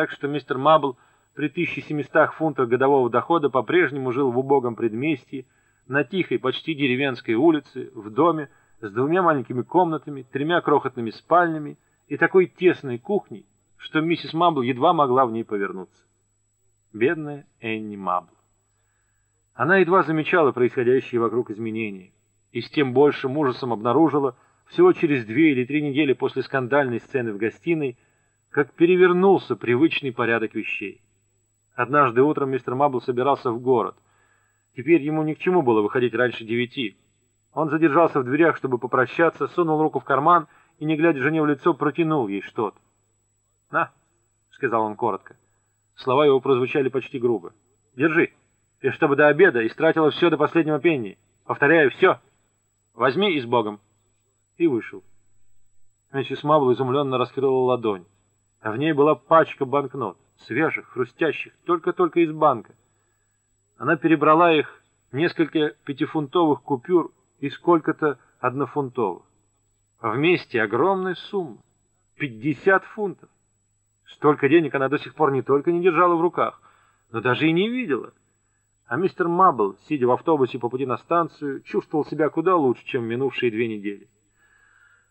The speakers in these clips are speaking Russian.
так что мистер Мабл при 1700 фунтах годового дохода по-прежнему жил в убогом предместье, на тихой, почти деревенской улице, в доме, с двумя маленькими комнатами, тремя крохотными спальнями и такой тесной кухней, что миссис Мабл едва могла в ней повернуться. Бедная Энни Мабл. Она едва замечала происходящие вокруг изменения, и с тем большим ужасом обнаружила, всего через две или три недели после скандальной сцены в гостиной, как перевернулся привычный порядок вещей. Однажды утром мистер Мабл собирался в город. Теперь ему ни к чему было выходить раньше девяти. Он задержался в дверях, чтобы попрощаться, сунул руку в карман и, не глядя жене в лицо, протянул ей что-то. «На», — сказал он коротко. Слова его прозвучали почти грубо. «Держи, и чтобы до обеда истратила все до последнего пенни. Повторяю, все. Возьми и с Богом» и вышел. Миссис Мабл изумленно раскрыла ладонь. А в ней была пачка банкнот, свежих, хрустящих, только-только из банка. Она перебрала их, несколько пятифунтовых купюр и сколько-то однофунтовых. А вместе огромная сумма — пятьдесят фунтов. Столько денег она до сих пор не только не держала в руках, но даже и не видела. А мистер Мабл, сидя в автобусе по пути на станцию, чувствовал себя куда лучше, чем минувшие две недели.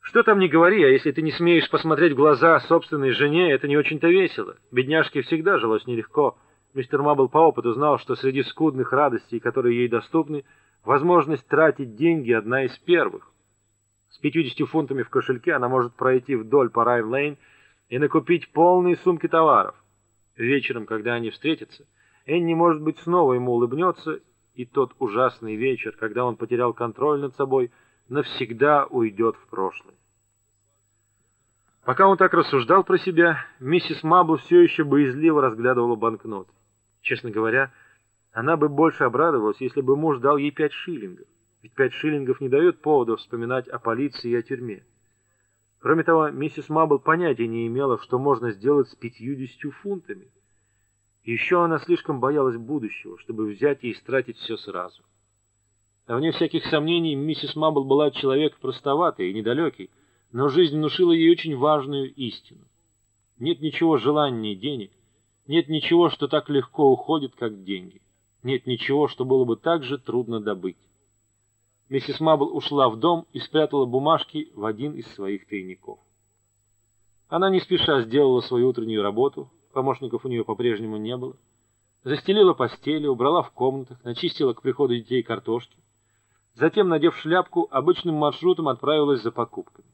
Что там не говори, а если ты не смеешь посмотреть в глаза собственной жене, это не очень-то весело. Бедняжке всегда жилось нелегко. Мистер Мабл по опыту знал, что среди скудных радостей, которые ей доступны, возможность тратить деньги одна из первых. С 50 фунтами в кошельке она может пройти вдоль по Райв-Лейн и накупить полные сумки товаров. Вечером, когда они встретятся, Энни, может быть, снова ему улыбнется, и тот ужасный вечер, когда он потерял контроль над собой – навсегда уйдет в прошлое. Пока он так рассуждал про себя, миссис Мабл все еще боязливо разглядывала банкноты. Честно говоря, она бы больше обрадовалась, если бы муж дал ей пять шиллингов. Ведь пять шиллингов не дает повода вспоминать о полиции и о тюрьме. Кроме того, миссис Мабл понятия не имела, что можно сделать с пятьюдесятью фунтами. Еще она слишком боялась будущего, чтобы взять и истратить все сразу. А вне всяких сомнений, миссис Мабл была человек простоватый и недалекий, но жизнь внушила ей очень важную истину. Нет ничего желаннее денег, нет ничего, что так легко уходит, как деньги. Нет ничего, что было бы так же трудно добыть. Миссис Мабл ушла в дом и спрятала бумажки в один из своих тайников. Она не спеша сделала свою утреннюю работу, помощников у нее по-прежнему не было, застелила постели, убрала в комнатах, начистила к приходу детей картошки, Затем, надев шляпку, обычным маршрутом отправилась за покупками.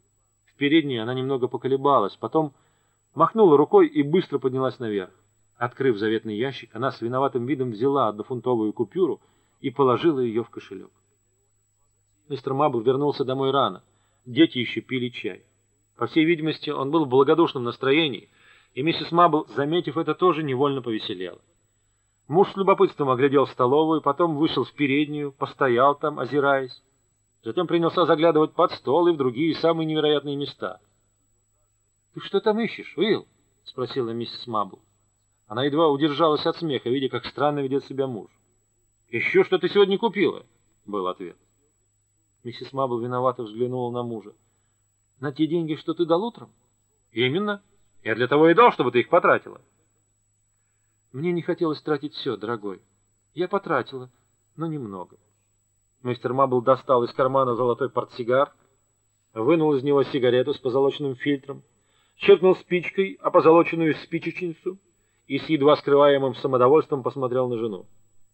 В передней она немного поколебалась, потом махнула рукой и быстро поднялась наверх. Открыв заветный ящик, она с виноватым видом взяла однофунтовую купюру и положила ее в кошелек. Мистер Мабл вернулся домой рано. Дети еще пили чай. По всей видимости, он был в благодушном настроении, и миссис Мабл, заметив это, тоже невольно повеселела. Муж с любопытством оглядел столовую, потом вышел в переднюю, постоял там, озираясь. Затем принялся заглядывать под стол и в другие самые невероятные места. — Ты что там ищешь, Уилл? — спросила миссис Мабл. Она едва удержалась от смеха, видя, как странно ведет себя муж. — Еще что ты сегодня купила? — был ответ. Миссис Мабл виновато взглянула на мужа. — На те деньги, что ты дал утром? — Именно. Я для того и дал, чтобы ты их потратила. — мне не хотелось тратить все, дорогой. Я потратила, но немного. Мистер Мабл достал из кармана золотой портсигар, вынул из него сигарету с позолоченным фильтром, черкнул спичкой о позолоченную спичечницу и с едва скрываемым самодовольством посмотрел на жену.